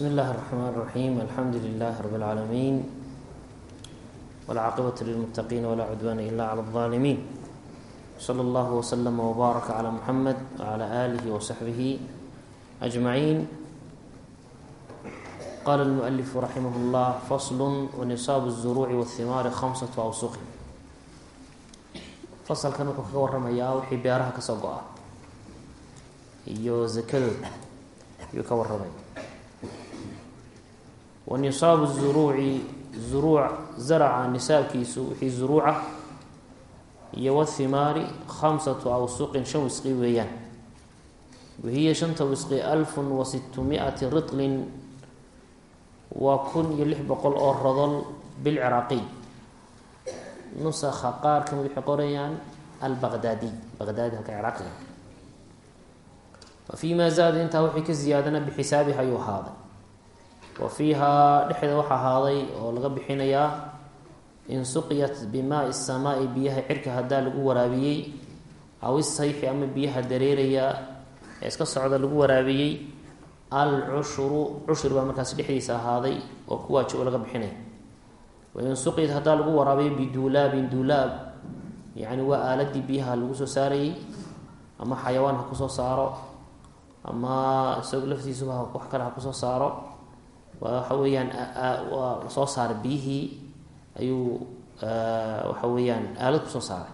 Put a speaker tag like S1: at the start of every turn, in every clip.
S1: bsmi اllahi الرحmn الرaxيm alxamdu لlah rb العaalamiin wاlcaaqibaة lilmutaqiin wla cudwana ila clى الظaalimiin slى اllah wslm wbaaraka clى muxamed wclى alih wsaxbih أجmaعin qala اlmuأlif raximah اllah fasl wnisaab الزuruuci wالhimaari hamsaة awsuqi fasalkan wuxuu kaga waramayaa wixii beeraha kasoo go-a iyo zakadooda ayuu ka waramaya wanisaabu zuruuci zuruuc zaraca nisaabkiisu wixii zuruuca iyo wathimaari khamsatu awsuqin shan wisqi weeyaan wahiya shanta wisqi alfun wa sittumiati ritlin waa kun iyo lix boqol oo rodol bilciraaqiy nusakha qaar ka mid waxay qorayaan albaqdaadiy baqdaadi halka ciraaqiga wa fii maa zaada intaa wixii ka ziyaadana bixisaabihi ayuu wa fiihaa dhexdeeda waxaa ahaaday oo laga bixinayaa in suqiyat bimaai samaai biyaha cirka haddaa lagu waraabiyey aw isayxi ama biyaha dareeraya ee iska socda lagu waraabiyey al cushuru cushur baa markaasi dhexdiisa ahaaday oo ku waajibo laga bixinaya wain suqiyat haddaa lagu waraabiyo biduulaabin duulaab yacni waa aaladii biyaha lagu soo saarayey ama xayawaan ha ku soo saaro ama isago laftiisuba wax kale ha ku soo saaro waxa weeyaan waa la soo saaray biyihii. Ayuu waxa weeyaan aalad ku soo saaray.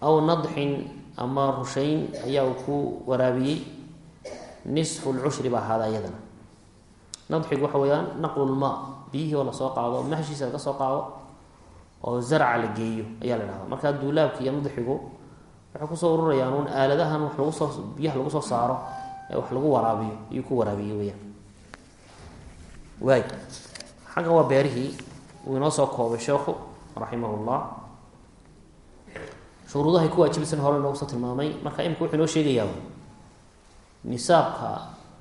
S1: Aw nadxin ama rushayn ayaa uu ku waraabiyey. Nisfu lcushri baa ahaada iyadana nadxigu waxa weeyaan naqlulmaa biyihii oo la soo qaado mahshiisa laga soo qaado oo zarca la geeyo ayaa la dhahdaa markaa duulaabki iyo nadxigu waxay ku soo ururayaan un aaladahan wax lagu soo biyaha lagu soo saaro ee wax lagu waraabiyo ayuu ku waraabiye weyaan waay xaggan waa beerihii. Uu inoo soo koobay sheekhu raximah llah shuruudahay ku waajibaysan hore inoogu soo tilmaamay. Marka imika wuxuu inoo sheegayaa nisaabka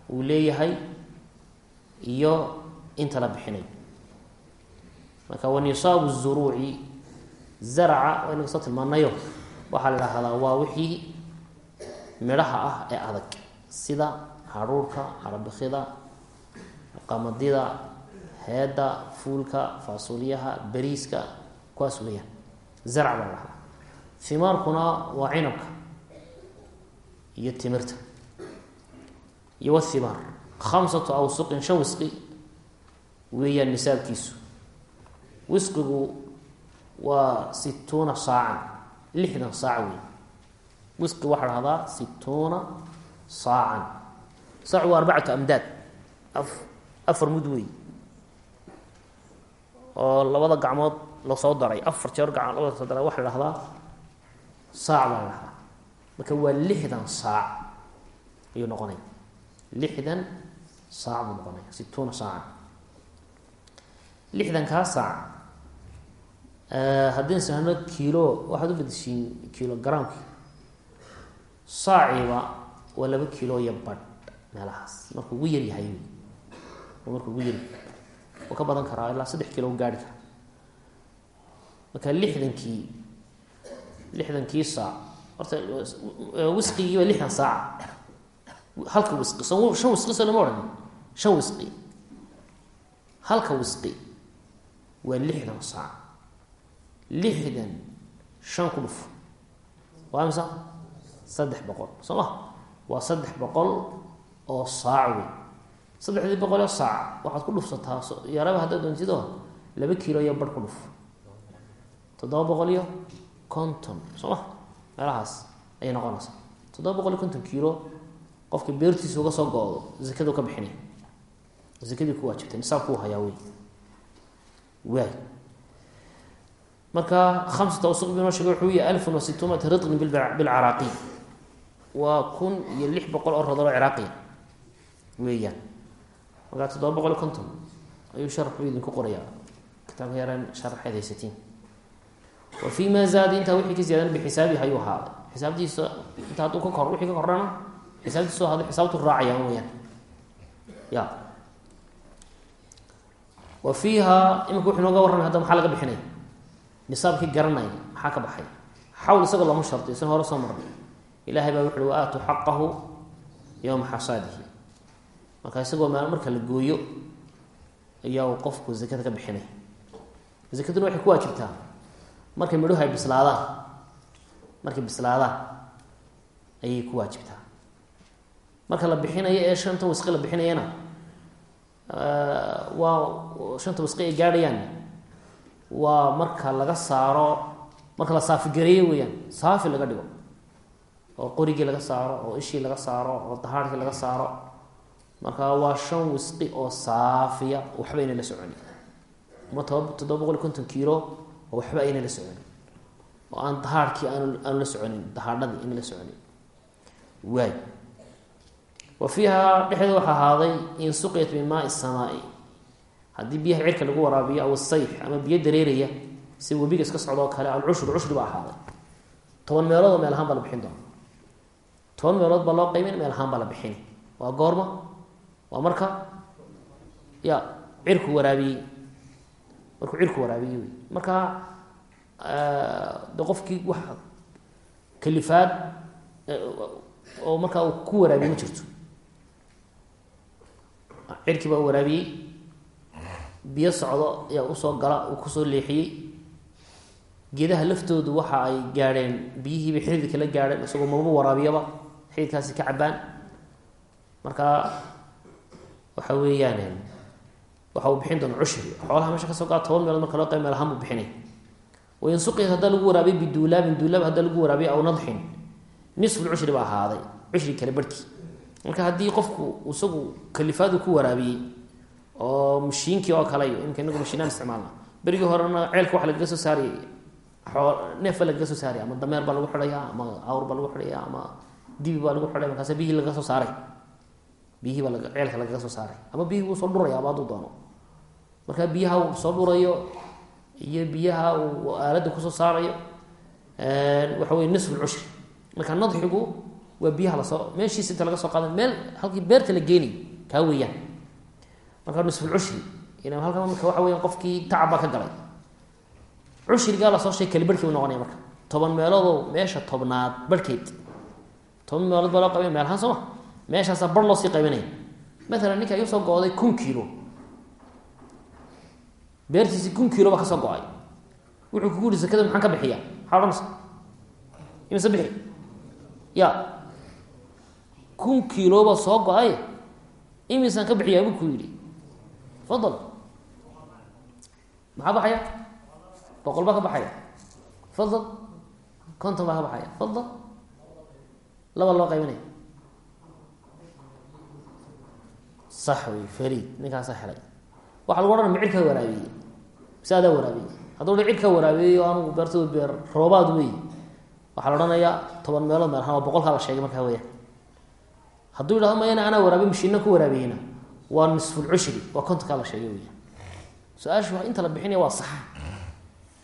S1: uu leeyahay iyo inta la bixinay. Marka wa nisaabu zuruuci zaraca waa inaga soo tilmaanayo waxaa la dhahdaa waa wixii midhaha ah ee adag. Sida hadhuurhka carabikida qamadida heedda fuulka faasuulyaha beriiska kuwaas weeyaan. Zarc baa la dhahdaa himaarkuna waa cinabka iyo timirta iyo wathimaar khamsatu awsuqin shan wisqi weeyaan nisaabkiisu wisqigu waa situuna saacan lixdan saac wey wisqi waxaa dhahdaa situuna saacan. Saacu waa arbacatu amdaad afar mud wey oo labada gacmood la soo daray. Afar jeer gacmood labada la soo daray waxa la dhahdaa saac baa la dhahdaa marka waa lixdan saac ayuu noqonaya. Lixdan saac buu noqonaya situuna saacan. Lixdankaa saac haddii sahno kiilo waxaad u bedeshiin kilogramki saaciiba waa laba kiilo iyo badh meelahaas. Markuu ugu yaryahay markuu ugu yar wuu ka badan karaa ilaa saddex kilo gaari kara marka lixdankii lixdankii saac horta wisqigiiba lixdan saaca halka wisqi shan wisqi soo lama odhan. Shan wisqi halka wisqi waa lixdan saac. Lixdan shan ku dhuf. Waa imisa saddex boqol. Soo ma? Waa saddex boqol oo saac wey saddexdii boqol oo saac waxaad ku dhufsataa yaraba haddaad doontido laba kiilo iyo barh ku dhuf. Toddoba boqol iyo konton soo ma? Meelahaas ayay noqonaysaa. Toddoba boqol iyo konton kiilo qofka beertiisa uga soo go-do zakadu ka bixinaya zakadii ku waajibtay nisaabku hayaa wey waay. Marka khamsata awsuq bi noo wuxuu yahay alfun wa situumata ritlin bilcaraaqiy waa kun iyo lix boqol oo rodolo ciraaqiya weeyaan markaa toddoba boqol iyo konton ayuu sharxu idinku qorayaa kitaabka yaraan sharaxeed haysatiin wa fii maa zaada intaa wixii ka ziyaadan bixisaabihi ayuu ahaaday xisaabtiisa inta hadduu ka kor wixii ka kordhana xisaabtiisu ahaaday xisaabtu raacayaan weyaan ya wa fiiha imika wuxuu inooga warramay hadda maxaa laga bixinaya nisaabkii garanaya maxaa ka baxay xawl isagoo lama sharti isan hore soo marnay ilahay baa xaqahu yowma xasaadihi marka isagoo maal marka la gooyo ayaa uu qofku zakada ka bixinay. Zakaduna waxay ku waajibtaa. Markay midhuhu ay bislaadaan markay bislaadaan ayay ku waajibtaa. Marka la bixinayo ee shanta wasqi la bixinayana waa shanta wasqi ay gaadhayaan. Waa marka laga saaro marka la saafigareeyo weeyaan saafi laga dhigo. Oo qorigii laga saaro oo ishii laga saaro oo dahaarkii laga saaro marka waa shan wisqi oo saafiya waxba ayna la soconi. Ama toba toddoba boqol konton kiilo oo waxba ayna la soconin oo aan dahaarkii aan aanu la soconin dahaadhadii ayna la soconin waay. Wa fiiha dhexdeeda waxaa ahaaday in suqiyat min maai samaai. Haddii biyaha cirka lagu waraabiyo aw sayx ama biyo dareeraya si webiga iska socdo oo kale alcushru cushri baa ahaaday. Toban meelood oo meel ahaan baa la bixin doona toban meelood baa loo qaymin meel ahaan baa la bixini waa goorma waa marka? Ya cirku waraabiyey. Markuu cirku waraabiyey wey. Marka de qofkii wax kalifaad oo markaa uu ku waraabiye ma jirto. Cirkii baa waraabiyey. Biyo socdo ayaa u soo gala uu ku soo leexiyey. Geedaha laftoodu waxa ay gaadheen biyihiibay xididka la gaadheen isagoo maba waraabiyaba xididkaasi ka cabaan marka waxa weeyaan waxa uu bixin doona cushri. Xoolaha meesha ka soo gaa toban meelood marka loo qayb meel ahaan buu bixinay. Wain suqiyat haddaa lagu waraabiy biduulaabin duulaab haddaa lagu waraabiy aw nadxin nisfu cushri baa ahaaday cushri kale barhkii marka haddii qofku isagu kalifaadu ku waraabiyey oo mashiinkii oo kale iyo imika inagu mashiinaan isticmaalna. Berigii horena ceelka waxa lagaga soo saarayay neef baa lagaga soo saaraya ama dameer baa lagu xidhaya ama awr baa lagu xidhaya ama dibi baa lagu xidhaya markaas biyihii lagaga soo saaray biyihii baa ceelka lagaga soo saaray. Ama biyihii wuu soo dhurayaaba hadduu doono. Marka biyaha uu soo dhurayo iyo biyaha uu aaladda ku soo saarayo waxa wey nisfu lcushri marka nadxigu waa biyaha la soo meeshiisa inta laga soo qaada meel halkii beerta la geenay kaa weeyaan. Marka nisfulcushri halkan marka waxa weya qofkii tacab baa ka galay. Cushrigaa la soo sheeg kali barhkii u noqonaya marka. Toban meeloodoo meesha tobnaad barhkeed toban meelood baa loo qaybay meel ahaan soo ma meeshaasaa bar loo sii qaybinaya maalan ninka iga soo go-day kun kiilo. Beertiisi kun kiilo baa ka soo go'ay. Wuxuu kugu yihi sakada maxaan ka bixiya maxaa imise bixi. Ya kun kiilooba soo go'ay? Imisaan ka bixiyaa? Buu ku yidhi. Fadal. Maxaa baxaya? Boqol baa ka baxaya. Fadal. Konton baa ka baxaya. Fadal. Laba loo qaybinaya sax wey farid ninkaasa helay. Waxa lagu odhanaya ma cirkaa waraabiyey mise adaa waraabiyey hadduu dha anugu beertooda beer roobaad wey waxaa la odhanayaa toban meelood meel ahaan boqolkaa la sheegay markaa weyaan hadduu yidhahdo mayana anaa waraabiy mashiina ku waraabiyeyna waa nisfulcushri waa kontonkaa la sheegay weyaan su'aashu inta la bixinaya waa sax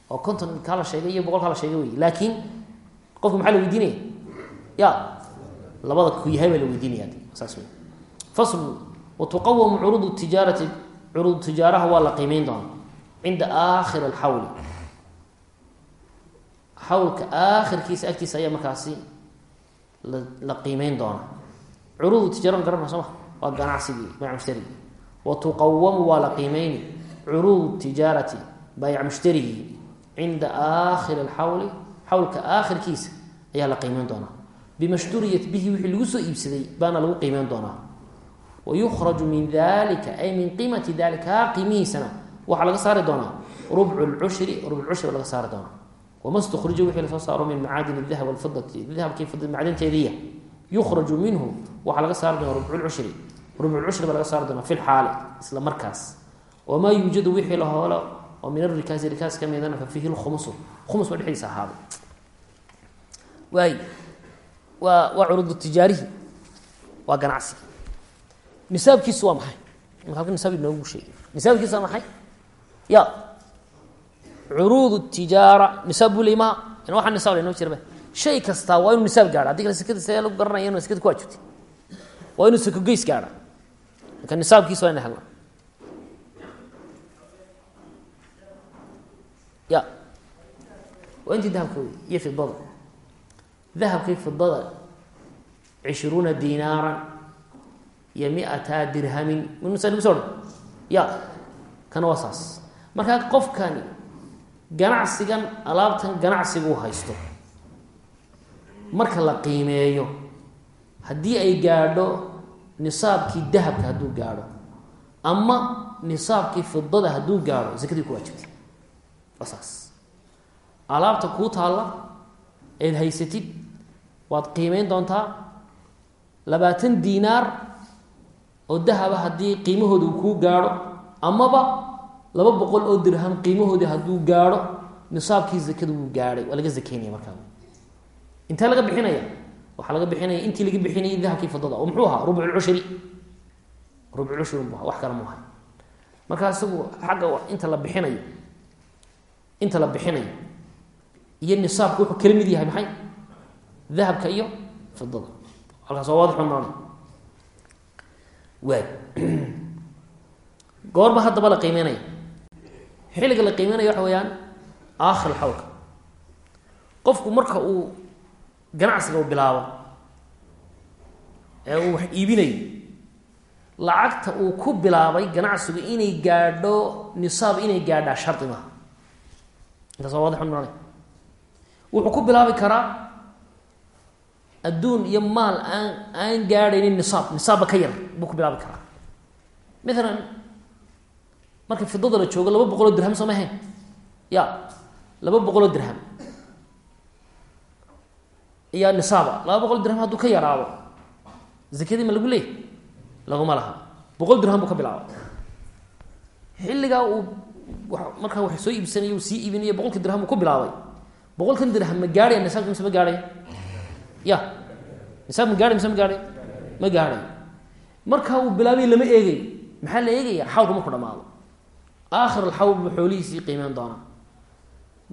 S1: oo konton kaa la sheegay iyo boqolkaa la sheegay wey laakiin qofku maxaa la weydiinaya ya labada ku yahay baa la weydiinaya saas wey faslu watuqawamu curuud tijaarati curuud tijaaraha waa la qiimeyn doonaa cinda aakhiri alxawli xawlka aakhirkiisa agtiisa ayaa markaasi la qiimeyn doonaa curuudu tijaarada garana soo ma waa ganacsigii bayc mushtarigii watuqawamu waa la qiimeyni curuud tijaarati bayc mushtarigii cinda aakhiri alxawli xawlka aakhirkiisa ayaa la qiimeyn doonaa bima shturiyat bihi wixii lagu soo iibsaday lagu qiimeyn doonaa wayukhraju min dalika ay min qiimati dalika haa qiimihiisana waxaa laga saari doonaa rubcu lcushri rubcushri laga saari doonaa wama stukrija wixii la soo saaro min macaadin dahab walfidati dahabkii fida macdanteediya yukhraju minhu waxaa laga saari doonaa rubculcushri rubculcushri baa laga saari doonaa fi lxaali isla markaas wamaa yuujadu wixii la hoolo oo min arikaasi rikaas ka midana fa fiihi lkhumusu khumus baa dhexdiisa nisaabkiisu waa maxay? Imaka waa maxay? Ya. Curuud tijaara. Nisaab buu ley maha in waxaa nisaab laynoo jiraba shay kastaa waa inuu nisaab gaadha haddii kale sekada see lagu garanaya inu sekada ku waajibtay waa inuu sekogeys gaadha marka nisaabkiisa waa ina helna ya. Waa intii dahabka iyo fidada dahabkay fidada cishruuna dinaaran iyo miata dirhamin. Msoo ya kana waa saas. Markaa qofkani ganacsigan alaabtan ganacsiguu haysto marka la qiimeeyo haddii ay gaadho nisaabkii dahabka hadduu gaadho ama nisaabkii fidada hadduu gaadho sakadii ku waajibtay waa saas. Alaabta kuu taalla eed haysatid waad qiimeyn doontaa labaatan diinaar oo dahaba haddii qiimahooda uu kuu gaadho amaba laba boqol oo dirham qiimahoodii hadduu gaadho nisaabkii zakada wuu gaadhay waa laga zakeynaya markaa. Intee laga bixinaya waxaa laga bixinaya intii laga bixinayay dahabkii fidada oo muxuu ahaa? Rubcucushri rubcucushri bu wax kale mu ahay. Markaa isagu xagga inta la bixinayo inta la bixinayo iyo nisaabka wuxuu kala mid yahay maxay? Dahabka iyo fidada halkaas waa waadix maana waay goorma haddaba la qiimeynaya? Xilliga la qiimeynaya waxa weeyaan aakhir xawlka qofku marka uu ganacsiga u bilaabo ee uu wax iibinayo lacagta uu ku bilaabay ganacsigu inay gaadho nisaab inay gaadhaa shardi maaha. Intaas waa maana wuxuu ku bilaabi karaa adduun iyo maal aan aan gaadhaynin nisaab nisaabba ka yar buu ku bilaabi karaa. Maalan marka fidada la joogo laba boqoloo dirham soo ma ahayn? Ya laba boqoloo dirham. Iyaa nisaaba laba boqol dirham hadduu ka yaraado zakadii ma lagu leeyay laguma laha. Boqol dirham buu ka bilaaba xilligaa uu markaa wax soo iibsanay sii iibinaya boqolka dirham uu ku bilaabay. Boqolkan dirham ma gaadhaya nisaabka mise ma gaadhaya ya. Nisaab ma gaadhay mise ma gaadhay ma gaadhay markaa uu bilaabay lama eegay. Maxaa la eegaya? Xawlka marku dhamaado. Aakhir alxawl buu xoolihiisii qiimeyn doonaa.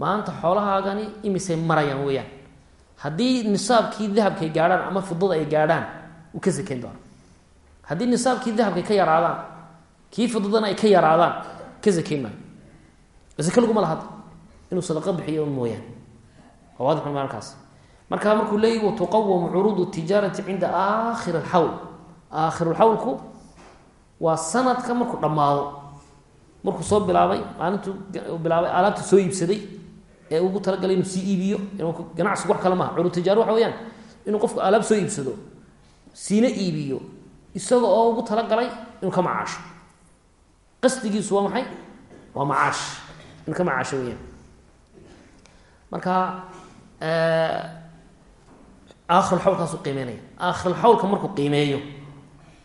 S1: Maanta xoolahaagani imisay marayaan weeyaan. Haddii nisaabkii dahabka ay gaadhaan ama fidada ay gaadhaan wuu ka sakeyn doonaa. Haddii nisaabkii dahabka ka yaraadaan kii fidadana ay ka yaraadaan ka sakeyn maayo. Sake laguma lahad inuu sadaqo bixiyo mooyaan. Waa waadix maalkaas markaa markuu leeyahy watuqawamu curuudu tijaarati cinda aakhir alxawl aakhirulxawlku waa sanadka markuu dhammaado markuu soo bilaabay maalintuu bilaabay alaabta soo iibsaday ee ugu talagalay inuu sii iibiyo ganacsigu wax kale maaha. Curuud tijaaro waxa weyaan inuu qofku alaab soo iibsado siina iibiyo isaga oo ugu talagalay inuu ka macaasho. Qasdigiisu waa maxay? Waa macaash. Inuu ka macaasho weyaan marka aakhirulxawlkaasu qiimeynaya. Aakhirulxawlka markuu qiimeeyo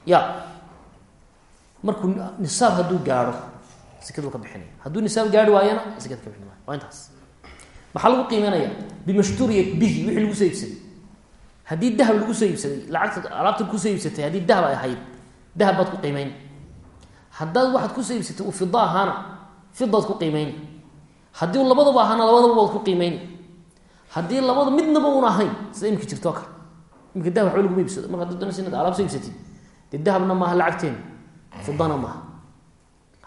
S1: ya markuu nisaab hadduu gaadho sekadu ka bixinaya. Hadduu nisaab gaari waayana sekada ka bixin maayo waa intaas. Maxaa lagu qiimeynaya? Bimashturiyat bihi wixii lagu soo iibsaday. Haddii dahab lagu soo iibsaday lacagta alaabta ku soo iibsatay haddii dahab ay ahayd dahab baad ku qiimeyn. Haddaad waxaad ku soo iibsatay uu fida ahaana fidaad ku haddii labada midnaba un ahayn sida imika jirtoo kale imika dahab waxba laguma iibsado. Marka hadad doonaysa inaad alaab soo iibsatid dee dahabna maaha lacagteena fidana maaha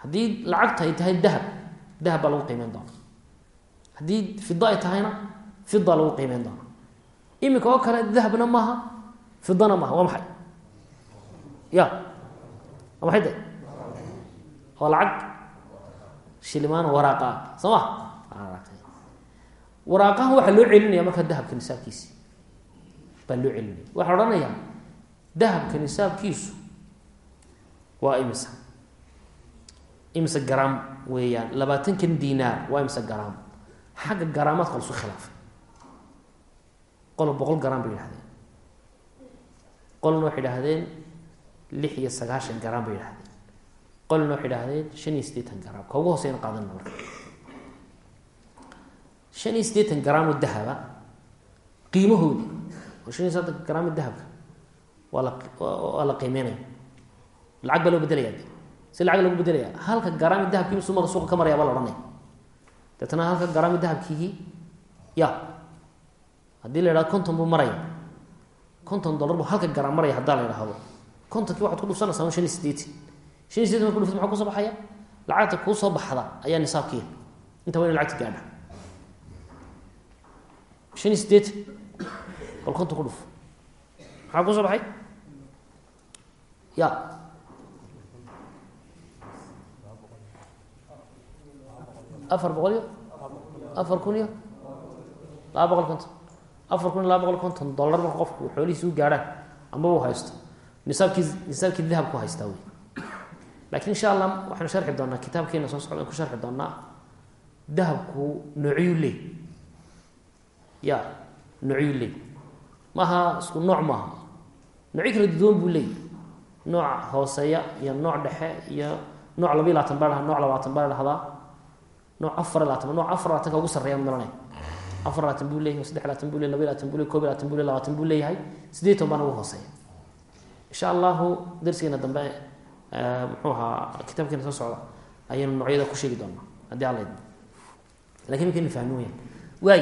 S1: haddii lacagta ay tahay dahab. Dahab baa lagu qiimeyn doona haddii fida ay tahayna fida lagu qiimeyn doona imika oo kale dahabna maaha fidana maaha waa maxay? Ya. Waa maxay de waa lacag. Shilimaan waraaqa. Soo ma waraaqahan waxaa loo celinaya markaa dahabka nisaabkiisi. Baa loo celinaya waxaa odhanayaa dahabka nisaabkiisu waa imisa? Imse garam weeyaan? Labaatankan dinaar waa imse garam xagga garaamaadka lasu khilaafay. Qolo boqol garam bay yidhahdeen qolna waxay idhahdeen lix iyo sagaashan garam bay yidhahdeen qolna waxay idhahdeen shan iyo siddeetan garam ka hooseyna qaadanna marka shan iyo siddeetan garamo dahaba qiimahoodi. Oo shan iyo soddonka garamo dahabka. Waa la qiimeynaya. Lacag baa loo bedelaya de si lacag lagu bedelaya halka garaami dahabkii misuu mara suuqa ka maraya baa la odhanaya. Deetna halka garaami dahabkiihii ya haddii la yidhahdo konton buu maraya. Konton dollar buu halka garam maraya haddaa la yidhaahdo kontonkii waxaad ku dhufsanaysaa shan iyo siddeetan. Shan iyo sideetan marku dhufta maxaa ku soo baxaya? Lacagta kuu soo baxda ayaa nisaabkiia inta waa lacagta gaadha shan iyo siddeetan bal konton ku dhuf. Maxaa ku soo baxay? Ya afar boqol iyo? Afar kun iyo? Laba boqol konton. Afar kun iyo laba boqol konton dollar marka qofku xoolihiisi u gaadhaan ama u haysto. Nisaabkii nisaabkii dahabku haystaa wey laakiin insha allah waxaanu sharxi doonaa kitaabkeena soo socda ku sharxi doonaa dahabku noocyu leey ya noocyu leey maaha isku nooc maaha. Noocyo kala duwan buu leey nooc hooseeya iyo nooc dhexe iyo nooc labayo labaatan baa dhaha nooc labaatan baa dhahdaa nooc afar labaatan nooc afar labaatanka ugu sarreeya malanay afar labaatan buu leeyahay saddex labaatan buu ley labay labaatan buu ley kob labaatan buu ley labaatan buu leeyahay. Sideed toban baana ugu hooseeya. Insha allahu darsigeena dambe muxuu ahaa kitaabkeena soo socda ayaynu noocyada ku sheegi doonaa. Haddii alla laakiin imikaynu fahmi weyaan waay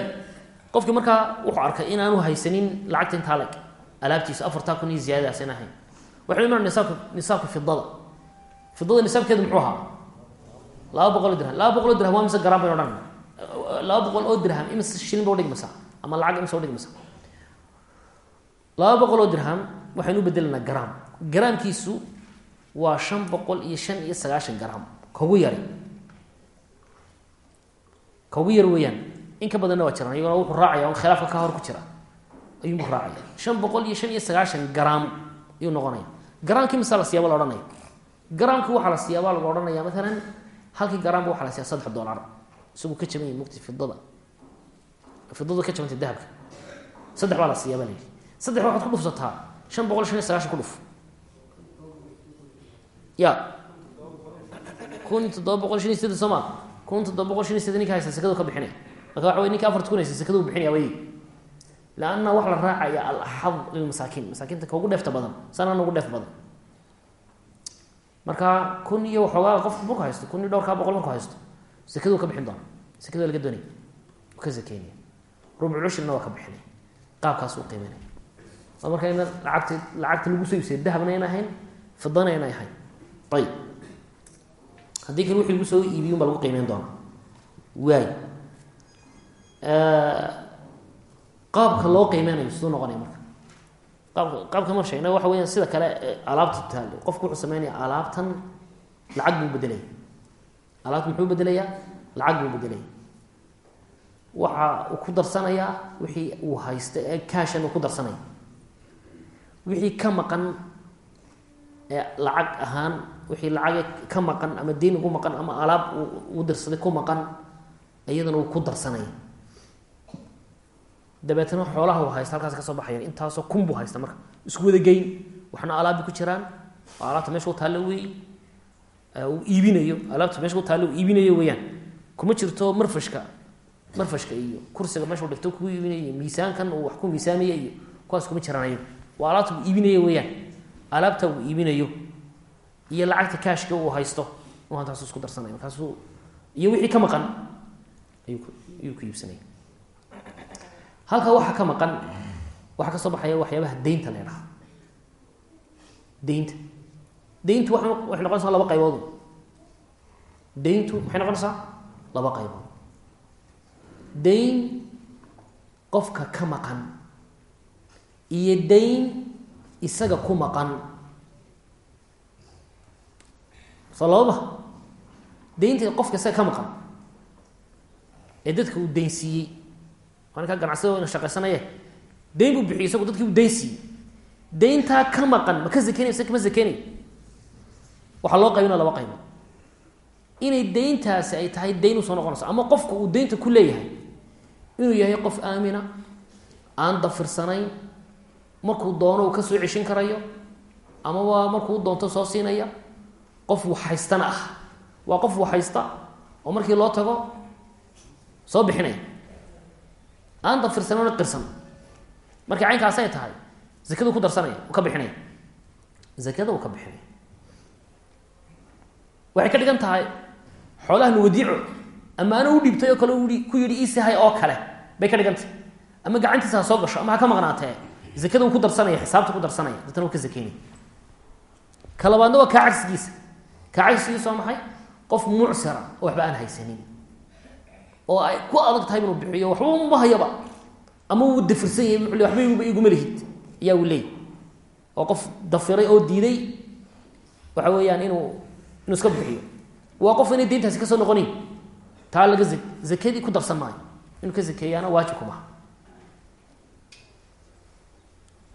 S1: qofkii markaa wuxuu arkay inaanu haysanin lacagta intaa leg alaabtiisa afartaa kun iyo ziyaadadaas in ahayn. Waxay imaan nisaabka nisaabka fidada fidada nisaabkeedu muxuu ahaa? Laba boqol oo dirham. Laba boqol oo dirham waa mise garaan baynu odhan. Laba boqol oo dirham imise shilin ba udhigmaysaa ama lacag imise udhigmaysaa laba boqol oo dirham waxaynu u bedelanaa garaam. Garaamkiisu waa shan boqol iyo shan iyo sagaashan garaam. Kaugu yari. Kaugu yar weeyaan in ka badanna waa jiraan iyagona wuxuu raacaya on khilaafka ka hor ku jira. Ayuunbu raacaya. Shan boqol iyo shan iyo sagaashan garaam ayuu noqonaya. Garaamkii misaa la siyaaba la odhanaya. Garaamkii waxaa la siyaabaa lagu odhanaya maalan halkii garaamba waxa la siyaa saddex dollar. Isagu ka jaban mugti fidada fidadu ka jabantay dahabka. Saddex baa la siyaaba la yidhi. Saddex waxaad ku dhufsataa. Shan boqol shan iyo sagaashan ku dhuf. Ya. Kun toddoba boqol shan iyo sideed soo kun toddoba boqol shan iyo sideed ninka haysta sekadu ka bixinaya marka waxa wey ninka afarta kun haysta sekadu bixinaya way lanna waxa la raacaya alaxad lilmasaakiin masaakiinta ka ugu dheefta badan. Sanana ugu dheef badan. Marka kun iyo waxoogaa qofku marku haysto kun iyo dhowrkaa boqol marku haysto sekaduu ka bixin doona sekada laga doonaya u ka sakeynaya rubcu cushrina waa ka bixinaya qaabkaas u qiiminaya waa marka ina lacagta lacagta lagu soo iibsaya dahabna ayna ahayn fidana ayna ahayn. Ayib haddii kale wixii lagu soo iibiy baa lagu qiimeyn doonaa. Waay qaabka loo qiimeynayo siduu noqonaya marka. Qaabka qaabka mar sheegna waxa weyaan sida kale alaabta taal qofku wuxuu sameynaya alaabtan lacag buu bedelaya alaabta muxuu bedelayaa lacag buu bedelaya waxa uu ku darsanayaa wixii uu haysta ee kaashan uu ku darsanaya wixii ka maqan ee lacag ahaan wixii lacage ka maqan ama deyn ugu maqan ama alaab uu dirsaday ku maqan iyadana uu ku darsanaya dabeetna xoolaha u haysta halkaas ka soo baxayaan intaasoo kun buu haysta marka. Isku wada geyn waxna alaabbi ku jiraan. Oo alaabta meesha u taallo wey uu iibinayo. Alaabta meesha u taallo uu iibinayo weeyaan. Kuma jirto marfashka marfashka iyo kursiga meesha u dhigto ku iibinayo iyo miisaankan uu wax ku miisaamaya iyo kuwaas kuma jiraan ayaga waa alaabta uu iibinayo weeyaan. Alaabta uu iibinayo iyo lacagta kaashka uu haysto taasu isku darsanaya markaasuu iyo wixii ka maqan ayuu ku iibsanaya halka waxa ka maqan waxaa ka soo baxaya waxyaabaha deynta la ydhaha deynta. Deyntu wa waxay noqonaysaa laba qaybood. Deyntu maxay noqonaysaa laba qaybood. Deyn qofka ka maqan iyo deyn isaga ku maqan. Soo lababa deynta qofka isaga ka maqan ee dadka uu deynsiiyey ka ganacsada shaqaysanaye. Deyn buu bixiy isagu dadkii u deyn siiyey. Ka maqan ma ka sakeynay mise kama sakeynay waxaa loo qaybina laba qaybo inay deyntaasi ay tahay deyn u soo noqonayso ama qofka uu deynta ku leeyahay inuu yahay qof aamina aan dafirsanayn markuu doono uu ka soo ceshin karayo ama waa markuu doonto soo siinaya qof waxhaystana ah. Waa qof waxhaysta oo markii loo tago soo bixinaya aan dafirsanona qirsan markii caynkaasay tahay zakadu ku darsanaya ka bixinaya zakada uu ka bixinaya waxay ka dhigan tahay xoolahan wadiico amaano u dhiibtay oo kale ku yidhi iisihay oo kale. Bay ka dhigan tahay. Ama gacantiisa ha soo gasho ama ha ka maqnaatee zakada uu ku darsanaya xisaabta ku darsanaya dadna uu ka sakeynaya ka labaadna waa kaa cagsigiisa kaa cagsigiisa waa maxay? Qof mucsira oo waxba aan haysanin oo ay ku adag tahay inuu bixiyo waxba uma hayaba ama uu dafirsan yahay waba iguma lihid. Ayaa uu leeyay oo qof dafiray oo diiday waxa weeyaan inuu inuu iska bixiyo. Waa qof inay deyntaasi ka soo noqonayn taa laga zakadii ku darsan maayo. Inuu ka zakeeyaana waajib kumaha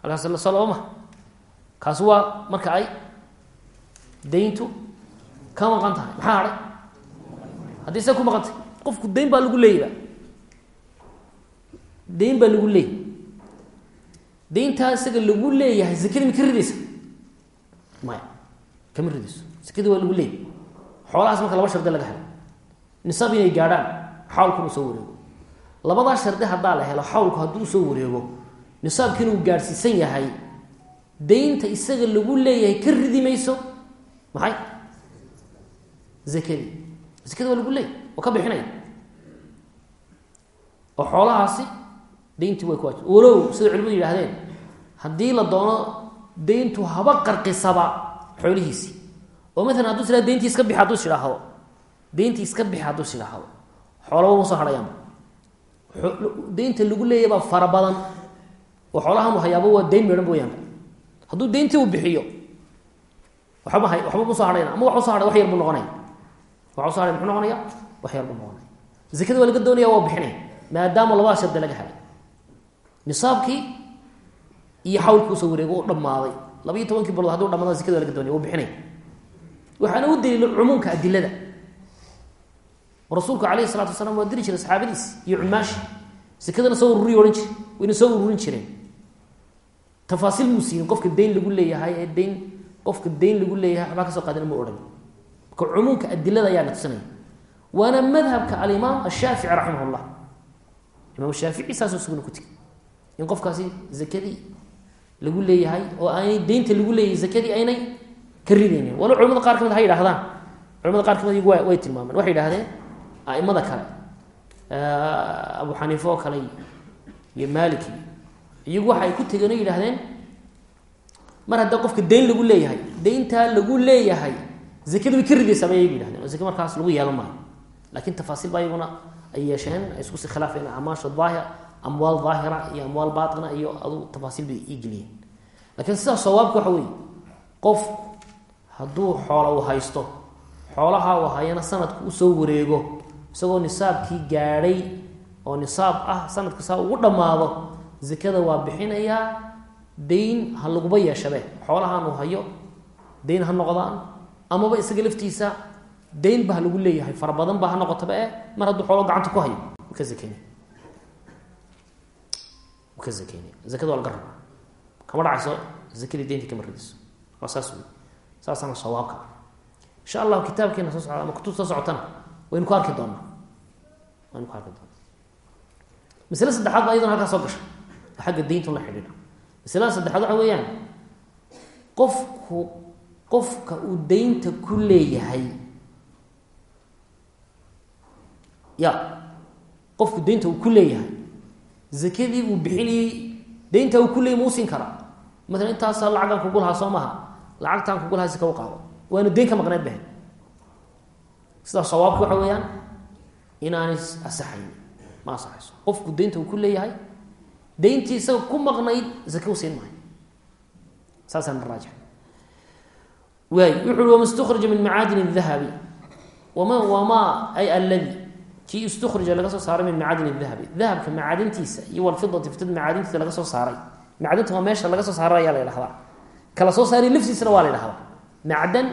S1: halkaas la soo laba maha kaasi waa marka ay dayntu ka maqan tahay. Maxaa hadhay haddii isaga ku maqantay qofku dayn baa lagu leeyaba dayn baa lagu leeyay dayntaa isaga lagu leeyahay zakadii ma ka ridaysa? Maya kama ridayso zakadii waa lagu leeyay xoolahaas marka laba shardi laga helo. Nisaab inay gaadhaan xawlkuna soo wareego. Labadaa shardi haddaa la helo xawlku hadduu soo wareego nisaabki inuu gaadhsiisan yahay daynta isaga lagu leeyahay ka ridi mayso? Maxay? Zakadii. Zakadii waa lagu leeyay oo ka bixinaya. Oo xoolahaasi dayntii way ku waajib. Walow sida culimadu yidhahdeen haddii la doono dayntu haba qarqisaba xoolihiisii oo maalan hadduu is dayntii iska bix hadduu is idhaahdo iska bix hadduu is xoolaba ma soo hadhayaanba lagu leeyahy baa fara badan. Oo xoolahan hayaaba waa dayn meedhan mooyaanba hadduu dayntii uu bixiyo waxba ha waxba ma soo ama wax u soo hadhay wax yar buu noqonaya. Wax u soo hadhay muxuu noqonaya wax yar buu noqonaya zakada waa laga doonaya waa bixinaya maadaama labada shardi laga helay. Nisaabkii iyo xawlkii u soo wareego u dhammaaday. Labayo tobankii bilood haduu dhamaada zakada waa laga doonaya waa bixinaya waxaana u daliila cumuumka adilada. Rasuulku alayhi salatu wasalaam waa diri jiray saxaabadiis iyo cumaashi sekadana soo ururiy ohan jire wayna soo ururin jireen tafaasiil muu siinin qofka dayn lagu leeyahay ee dayn qofka dayn lagu leeyahay waxbaa ka soo qaadina ma odhan. Marka cumuumka adilada ayaa na tusinaya waana madhabka alimaam ashaafici raximah llah imaam shaafici saasoo suguna ku tegi in qofkaasi zakadii lagu leeyahay oo aanay deynta lagu leeyahay zakadii aynay ka ridaynin. Walo culamada qaar ka mid ha yidhahdaan culamada qaar ka mid wa way tilmaameen waxay yidhahdeen aimada kale abu xaniife oo kale iyo maliki iyagu waxa ay ku tegeen o yidhahdeen mar haddaa qofka dayn lagu leeyahay dayntaa lagu leeyahay zakada way ka ridaysaa ba iyagu yihahdeen oo zake markaas lagu yeelan maayo laakiin tafaasiil baa iyaguna ay yeesheen ay isku si khilaafeen amaasha daahir amwaal daahira iyo amwaal baatina iyo adu tafaasiil bay ii geliyeen. Lakiin sidaa sawaabka waxa weeye qof hadduu xoola uu haysto xoolaha uu hayana sanadku u soo wareego isagoo nisaabkii gaadhay oo nisaab ah sanadka saa ugu dhammaado zakada waa bixinayaa dayn ha laguba yeeshabe xoolahan uu hayo dayn ha noqdaan amaba isaga laftiisa dayn ba ha lagu leeyahay fara badan ba ha noqotaba e mar hadduu xoolo gacanta ku hayo ka zakeyna ka zakeynaya zakada waa laga kama dhacayso zakadii dayntii kama ridayso waa saas wey saasana sawaabka. Insha allahu kitaabkeena soo socda ama kutub socotana waynu ku arki doonaa. Waynu ku arki doonaa. Masle saddexaad ba iyaduna halkaa soo gasha. Xagga daynta la xidhiidha. Maslada saddexaad waxa weeyaan qofku qofka uu daynta ku leeyahay ya qofku daynta uu ku leeyahay zakadii uu bixinayey daynta uu ku leeyay ma u siin karaa? Maala intaasa lacagaan kugu lahaa soo maha. Lacagtaan kugu lahaa sika u qaado. Waana dayn ka maqneed bahe sidaa sawaabka waxa weeyaan inaanay asaxayn ma asaxayso. Qofku daynta uu ku leeyahay dayntii isaga ku maqnayd zake u siin maayo. Saasaan raajix waay wuxu min macaadin dahabi wama wamaa ay aladi kii istukrija laga soo saaray min macaadin dahabi. Dahabka macaadintiisa iyo walfidati fitad macaadintiisa laga soo saaray. Macdinta waa meesha laga soo saara ayaa la ydhahdaa kala soo saaray laftiisana waa la ydhahdaa macdan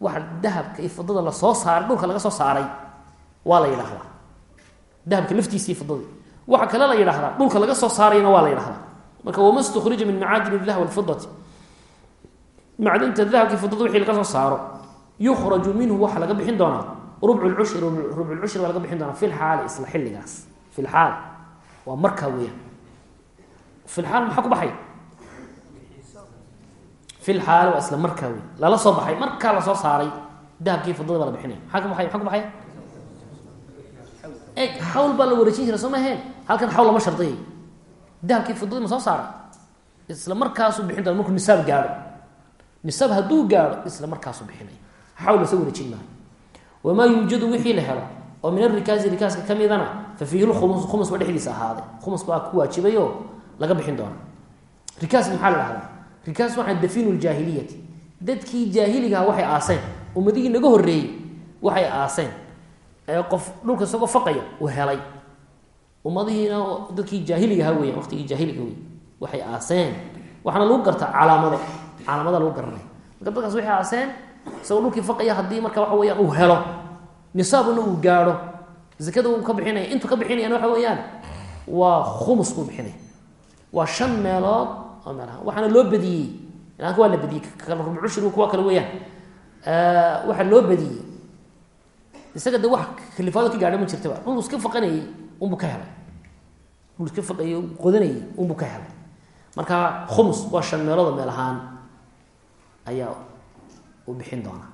S1: waxa dahabka iyo fidada la soo saaray dhulka laga soo saaray waa la yidhahdaa dahabka laftiisa iyo fidadii waxa kale la yidhahdaa dhulka laga soo saarayna waa la yidhahdaa marka wama stukrija min macaadin dahab walfidati macdinta dahabka fidada wixii laga soo saaro yukhraju minhu waxa laga bixin doonaa rubcu lcushri rubcu lcushri baa laga bixin doonaa fi lxaali isla xilligaas. Fi lxaal waa markaa weeyaan fi lxaal maxaa ku baxay? Fi lxaali waa isla markaa wey lala soo baxay. Markaa la soo saaray dahabkii fidada baa la bixinaya. Maxaa ka baxay? Maxaa ku baxay? Eg xawl baa wareejin jira soo maheen halkan xawl lama shardiyay dahabkii fidadii ma soo saaray isla markaasuu bixin doona markuu nisaab gaadho nisaab hadduu gaadho isla markaasuu bixinaya. Xawl la soo wareejin maayo wamaa yuujadu wixii la helo oo min arikaasi rikaaska ka midana fa fiihi lkhumus khumus ba dhexdiisa ahaaday. Khumus baa ku waajibayoo laga bixin doona rikaas maxaa la dhahdaa rikaas waxaa dafiinu ljaahiliyati dadkii jaahiligaha waxay aaseen ummadihii naga horreeyey waxay aaseen ee qof dhulka isagoo faqaya uu helay. Ummadihiina dadkii jaahiligaha weya waqtigii jaahiliga wey waxay aaseen waxaana lagu gartaa calaamado. Calaamada lagu garanaya marka dadkaas waxay aaseen isagoo dhulkii faqaya haddii marka waxa weyaan uu helo nisaabuna uu gaadho zakada uu ka bixinaya. Intuu ka bixinayana waxa weeyaan waa khumus buu bixinaya. Waa shan meelood oo meelaha waxaana loo badiyey. Ilaanka waa la badiyey rubcushrigu kuwa kale weeyaan. Waxaa loo badiyey. Isaga de wax kalifaado ka gaadha ma jirtaba dhul iska faqanayey unbuu ka helay. Dhul iska faqayey qodanayey unbuu ka helay. Marka khumus waa shan meeloodo meel ahaan ayaa u bixin doona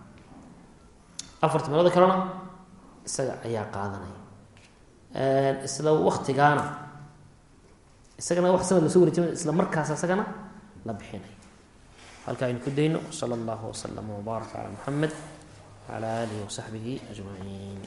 S1: afarta meelooda kalena isaga ayaa qaadanaya isla waktigaana isagana wax sanad la soo wareejima isla markaas isagana la bixinay. Halka aynu ku dayno sala allahu waslama wbaaraka calaa muxamed wcala aalihi wasaxbihi ajmaciin